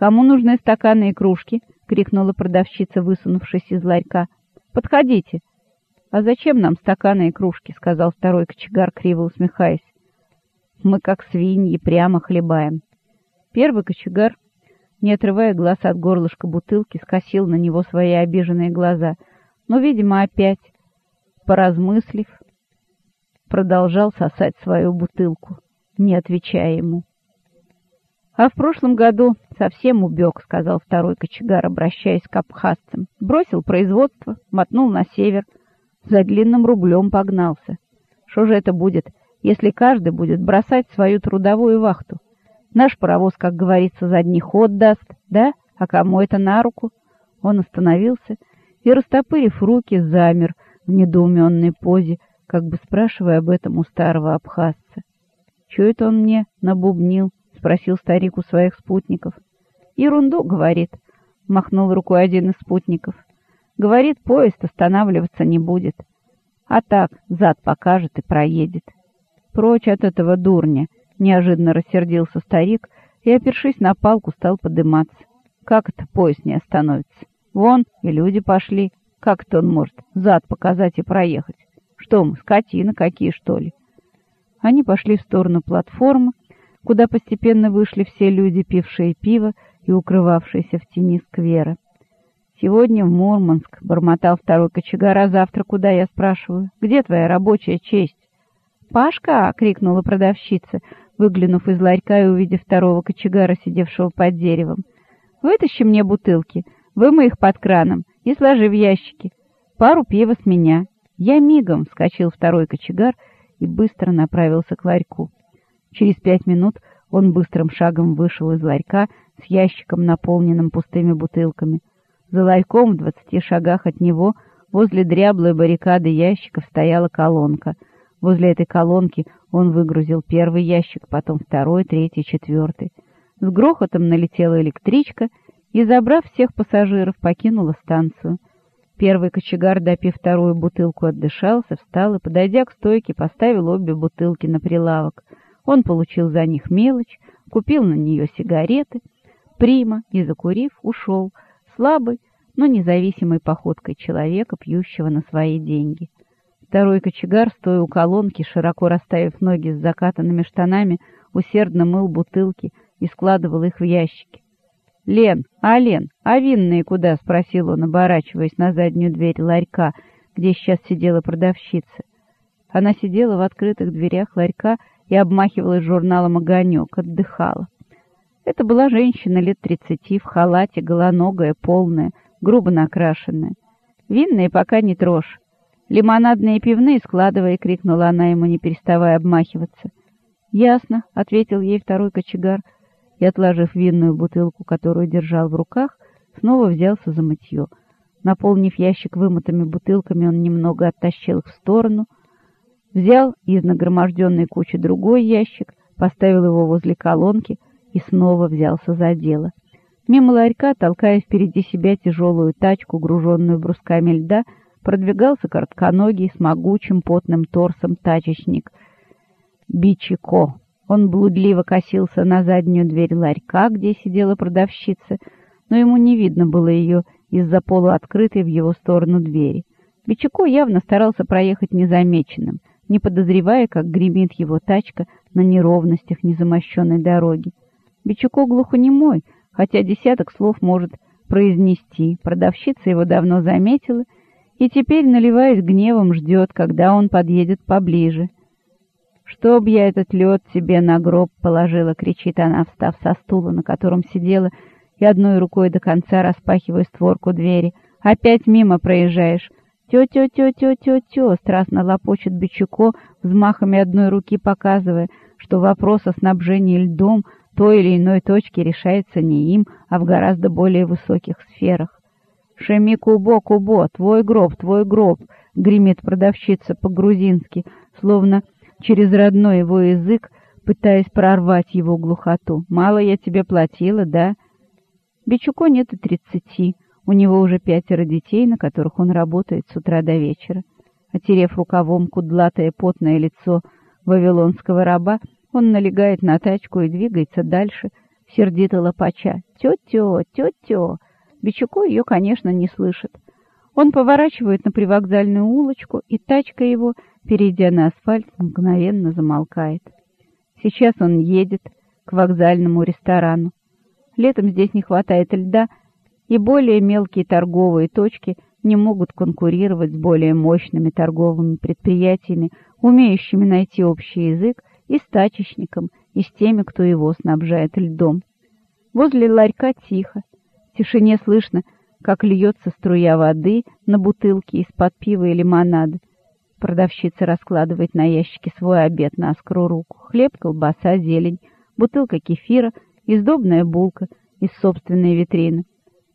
«Кому нужны стаканы и кружки?» — крикнула продавщица, высунувшись из ларька. «Подходите!» «А зачем нам стаканы и кружки?» — сказал второй кочегар, криво усмехаясь. «Мы, как свиньи, прямо хлебаем». Первый кочегар, не отрывая глаз от горлышка бутылки, скосил на него свои обиженные глаза, но, видимо, опять, поразмыслив, продолжал сосать свою бутылку, не отвечая ему. «А в прошлом году совсем убег», — сказал второй кочегар, обращаясь к абхазцам. «Бросил производство, мотнул на север, за длинным рублем погнался. Что же это будет, если каждый будет бросать свою трудовую вахту? Наш паровоз, как говорится, задний ход даст, да? А кому это на руку?» Он остановился и, растопырив руки, замер в недоуменной позе, как бы спрашивая об этом у старого абхазца. «Чего это он мне набубнил?» — спросил старик у своих спутников. «Ерунду, — говорит», — махнул рукой один из спутников. «Говорит, поезд останавливаться не будет. А так, зад покажет и проедет». «Прочь от этого дурня!» — неожиданно рассердился старик и, опершись на палку, стал подыматься. «Как это поезд не остановится? Вон, и люди пошли. Как это он может зад показать и проехать?» Что мы, скотина какие, что ли? Они пошли в сторону платформы, куда постепенно вышли все люди, пившие пиво и укрывавшиеся в тени сквера. «Сегодня в Мурманск», — бормотал второй кочегар, «а завтра куда, я спрашиваю? Где твоя рабочая честь?» «Пашка!» — крикнула продавщица, выглянув из ларька и увидев второго кочегара, сидевшего под деревом. «Вытащи мне бутылки, вымой их под краном и сложи в ящики. Пару пива с меня». Я мигом вскочил второй кочегар и быстро направился к ларьку. Через пять минут он быстрым шагом вышел из ларька с ящиком, наполненным пустыми бутылками. За ларьком в двадцати шагах от него возле дряблой баррикады ящиков стояла колонка. Возле этой колонки он выгрузил первый ящик, потом второй, третий, четвертый. С грохотом налетела электричка и, забрав всех пассажиров, покинула станцию. Первый кочегар, допив вторую бутылку, отдышался, встал и, подойдя к стойке, поставил обе бутылки на прилавок. Он получил за них мелочь, купил на нее сигареты, прима и, закурив, ушел, слабый, но независимой походкой человека, пьющего на свои деньги. Второй кочегар, стоя у колонки, широко расставив ноги с закатанными штанами, усердно мыл бутылки и складывал их в ящики. «Лен, а Лен, а винные куда?» — спросил он, оборачиваясь на заднюю дверь ларька, где сейчас сидела продавщица. Она сидела в открытых дверях ларька и обмахивалась журналом «Огонек», отдыхала. Это была женщина лет тридцати, в халате, голоногая, полная, грубо накрашенная. «Винные пока не трожь. Лимонадные и пивные складывай!» — крикнула она ему, не переставая обмахиваться. «Ясно», — ответил ей второй кочегар, — и, отложив винную бутылку, которую держал в руках, снова взялся за мытье. Наполнив ящик вымытыми бутылками, он немного оттащил их в сторону, взял из нагроможденной кучи другой ящик, поставил его возле колонки и снова взялся за дело. Мимо ларька, толкая впереди себя тяжелую тачку, груженную брусками льда, продвигался коротконогий с могучим потным торсом тачечник Бичико. Он блудливо косился на заднюю дверь ларька, где сидела продавщица, но ему не видно было ее из-за полуоткрытой в его сторону двери. Бичако явно старался проехать незамеченным, не подозревая, как гремит его тачка на неровностях незамощенной дороги. Бичако глухонемой, хотя десяток слов может произнести. Продавщица его давно заметила и теперь, наливаясь гневом, ждет, когда он подъедет поближе — «Чтоб я этот лед себе на гроб положила!» — кричит она, встав со стула, на котором сидела, и одной рукой до конца распахивая створку двери. «Опять мимо проезжаешь!» «Тё-тё-тё-тё-тё-тё!» — страстно лопочет Бичуко, взмахами одной руки показывая, что вопрос о снабжении льдом той или иной точки решается не им, а в гораздо более высоких сферах. «Шеми кубо, кубо! Твой гроб, твой гроб!» — гремит продавщица по-грузински, словно через родной его язык, пытаясь прорвать его глухоту. «Мало я тебе платила, да?» Бичуко нет и тридцати. У него уже пятеро детей, на которых он работает с утра до вечера. Отерев рукавом кудлатое потное лицо вавилонского раба, он налегает на тачку и двигается дальше, сердито лопача. «Тё-тё, тё-тё!» Бичуко ее, конечно, не слышит. Он поворачивает на привокзальную улочку, и тачка его, перейдя на асфальт, мгновенно замолкает. Сейчас он едет к вокзальному ресторану. Летом здесь не хватает льда, и более мелкие торговые точки не могут конкурировать с более мощными торговыми предприятиями, умеющими найти общий язык и с тачечником, и с теми, кто его снабжает льдом. Возле ларька тихо. В тишине слышно, как льется струя воды на бутылки из-под пива и лимонада. Продавщица раскладывает на ящике свой обед на скру руку. Хлеб, колбаса, зелень, бутылка кефира и сдобная булка из собственной витрины.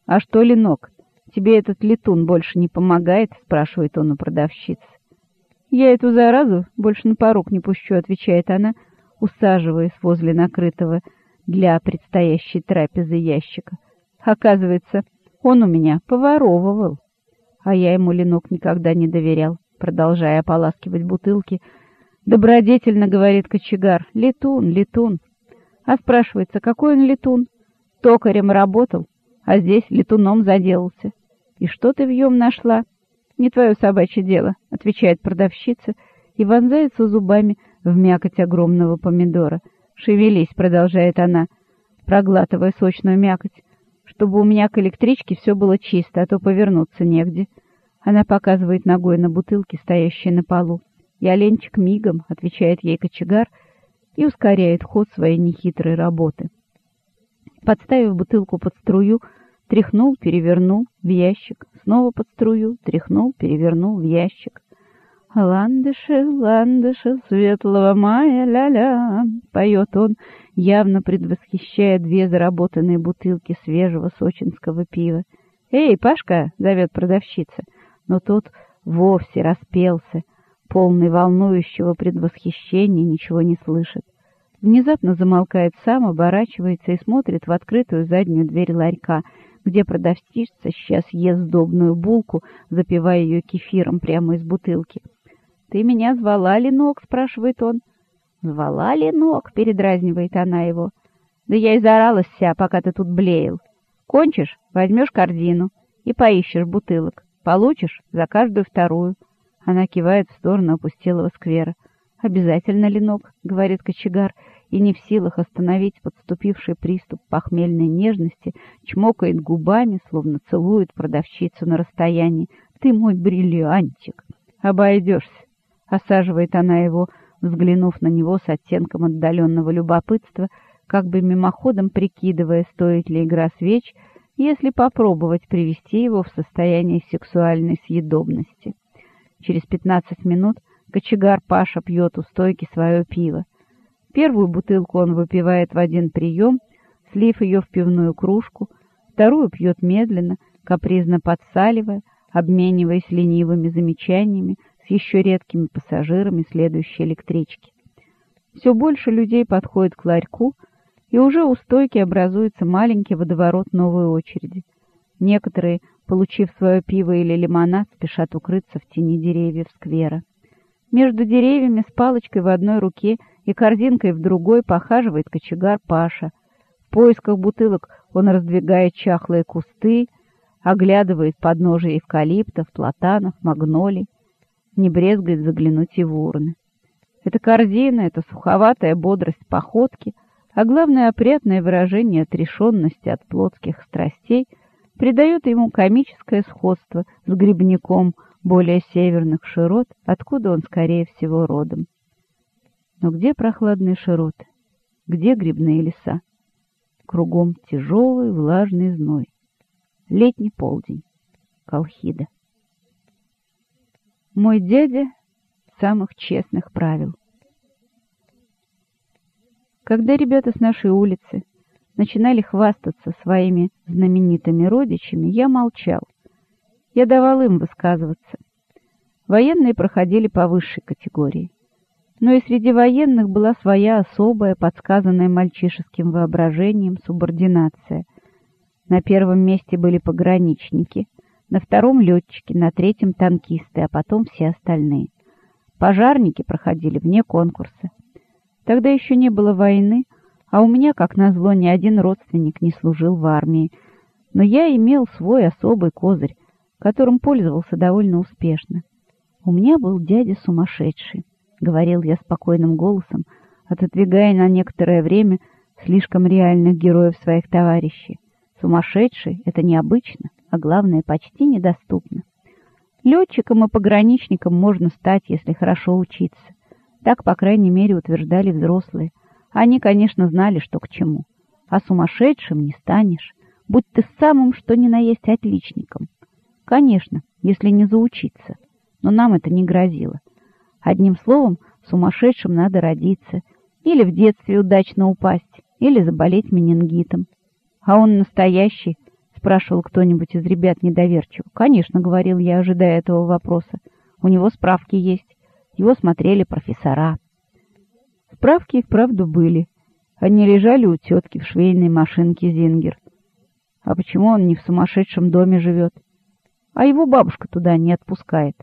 «А что, Ленок, тебе этот летун больше не помогает?» — спрашивает он у продавщицы. «Я эту заразу больше на порог не пущу», — отвечает она, усаживаясь возле накрытого для предстоящей трапезы ящика. Оказывается, он у меня поворовывал. А я ему ленок никогда не доверял, продолжая ополаскивать бутылки. Добродетельно говорит кочегар, летун, летун. А спрашивается, какой он летун? Токарем работал, а здесь летуном заделался. И что ты в нем нашла? Не твое собачье дело, отвечает продавщица и вонзается зубами в мякоть огромного помидора. «Шевелись», — продолжает она, проглатывая сочную мякоть, «чтобы у меня к электричке все было чисто, а то повернуться негде». Она показывает ногой на бутылки, стоящие на полу. «Я ленчик мигом», — отвечает ей кочегар и ускоряет ход своей нехитрой работы. Подставив бутылку под струю, тряхнул, перевернул в ящик, снова под струю, тряхнул, перевернул в ящик. «Ландыши, ландыши, светлого мая, ля-ля!» — поет он, явно предвосхищая две заработанные бутылки свежего сочинского пива. «Эй, Пашка!» — зовет продавщица, но тот вовсе распелся, полный волнующего предвосхищения, ничего не слышит. Внезапно замолкает сам, оборачивается и смотрит в открытую заднюю дверь ларька, где продавщица сейчас ест сдобную булку, запивая ее кефиром прямо из бутылки. «Ты меня звала, Ленок?» — спрашивает он. «Звала, Ленок?» — передразнивает она его. «Да я и заралась вся, пока ты тут блеял. Кончишь — возьмешь корзину и поищешь бутылок. Получишь за каждую вторую». Она кивает в сторону опустелого сквера. «Обязательно, Ленок», — говорит кочегар, и не в силах остановить подступивший приступ похмельной нежности, чмокает губами, словно целует продавщицу на расстоянии. «Ты мой бриллиантик! Обойдешься!» Осаживает она его, взглянув на него с оттенком отдаленного любопытства, как бы мимоходом прикидывая, стоит ли игра свеч, если попробовать привести его в состояние сексуальной съедобности. Через пятнадцать минут кочегар Паша пьет у стойки свое пиво. Первую бутылку он выпивает в один прием, слив ее в пивную кружку, вторую пьет медленно, капризно подсаливая, обмениваясь ленивыми замечаниями, с еще редкими пассажирами следующей электрички. Все больше людей подходит к ларьку, и уже у стойки образуется маленький водоворот новой очереди. Некоторые, получив свое пиво или лимонад, спешат укрыться в тени деревьев сквера. Между деревьями с палочкой в одной руке и корзинкой в другой похаживает кочегар Паша. В поисках бутылок он раздвигает чахлые кусты, оглядывает подножие эвкалиптов, платанов, магнолий не брезгает заглянуть и в урны. Эта корзина, эта суховатая бодрость походки, а главное опрятное выражение отрешенности от плотских страстей придает ему комическое сходство с грибником более северных широт, откуда он, скорее всего, родом. Но где прохладные широты? Где грибные леса? Кругом тяжелый влажный зной. Летний полдень. Колхида. Мой дядя самых честных правил. Когда ребята с нашей улицы начинали хвастаться своими знаменитыми родичами, я молчал. Я давал им высказываться. Военные проходили по высшей категории. Но и среди военных была своя особая, подсказанная мальчишеским воображением, субординация. На первом месте были пограничники, на втором летчики, на третьем танкисты, а потом все остальные. Пожарники проходили вне конкурса. Тогда еще не было войны, А у меня, как назло, ни один родственник не служил в армии. Но я имел свой особый козырь, которым пользовался довольно успешно. У меня был дядя сумасшедший, — говорил я спокойным голосом, отодвигая на некоторое время слишком реальных героев своих товарищей. Сумасшедший — это необычно, а главное, почти недоступно. Летчиком и пограничником можно стать, если хорошо учиться. Так, по крайней мере, утверждали взрослые. Они, конечно, знали, что к чему. А сумасшедшим не станешь, будь ты самым что ни на есть отличником. Конечно, если не заучиться, но нам это не грозило. Одним словом, сумасшедшим надо родиться, или в детстве удачно упасть, или заболеть менингитом. А он настоящий, спрашивал кто-нибудь из ребят недоверчиво. Конечно, говорил я, ожидая этого вопроса. У него справки есть. Его смотрели профессора. Справки и вправду были. Они лежали у тетки в швейной машинке Зингер. А почему он не в сумасшедшем доме живет? А его бабушка туда не отпускает.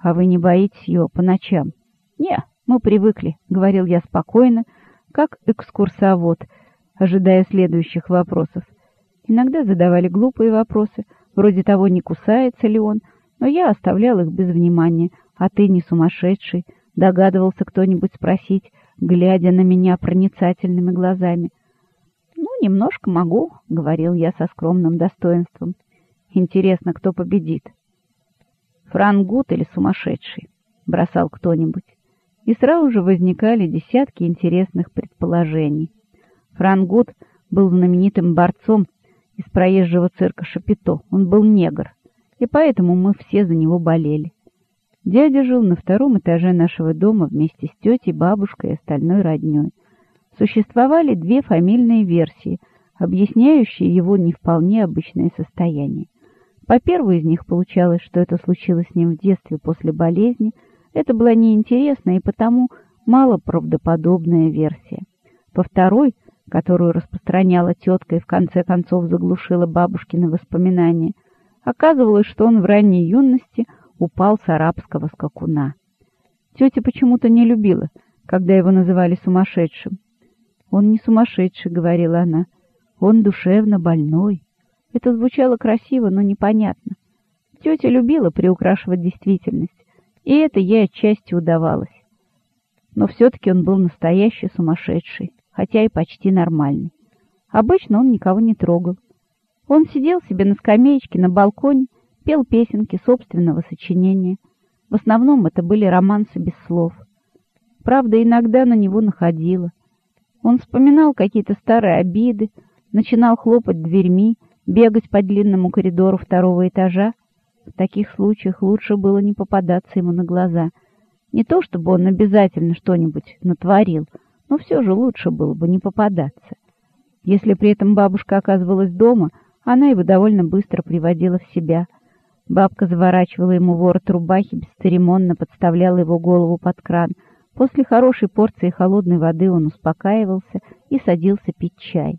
А вы не боитесь ее по ночам? Не, мы привыкли, — говорил я спокойно, как экскурсовод, ожидая следующих вопросов. Иногда задавали глупые вопросы, вроде того, не кусается ли он, но я оставлял их без внимания. А ты не сумасшедший, догадывался кто-нибудь спросить, глядя на меня проницательными глазами. «Ну, немножко могу», — говорил я со скромным достоинством. «Интересно, кто победит?» «Франгут или сумасшедший?» — бросал кто-нибудь. И сразу же возникали десятки интересных предположений. Франгут был знаменитым борцом из проезжего цирка Шапито. Он был негр, и поэтому мы все за него болели. Дядя жил на втором этаже нашего дома вместе с тетей, бабушкой и остальной родней. Существовали две фамильные версии, объясняющие его не вполне обычное состояние. По первой из них получалось, что это случилось с ним в детстве после болезни. Это была неинтересная и потому малоправдоподобная версия. По второй — которую распространяла тетка и в конце концов заглушила бабушкины воспоминания, оказывалось, что он в ранней юности упал с арабского скакуна. Тетя почему-то не любила, когда его называли сумасшедшим. «Он не сумасшедший», — говорила она, — «он душевно больной». Это звучало красиво, но непонятно. Тетя любила приукрашивать действительность, и это ей отчасти удавалось. Но все-таки он был настоящий сумасшедший хотя и почти нормальный. Обычно он никого не трогал. Он сидел себе на скамеечке на балконе, пел песенки собственного сочинения. В основном это были романсы без слов. Правда, иногда на него находило. Он вспоминал какие-то старые обиды, начинал хлопать дверьми, бегать по длинному коридору второго этажа. В таких случаях лучше было не попадаться ему на глаза. Не то чтобы он обязательно что-нибудь натворил — но все же лучше было бы не попадаться. Если при этом бабушка оказывалась дома, она его довольно быстро приводила в себя. Бабка заворачивала ему ворот рубахи, бесцеремонно подставляла его голову под кран. После хорошей порции холодной воды он успокаивался и садился пить чай.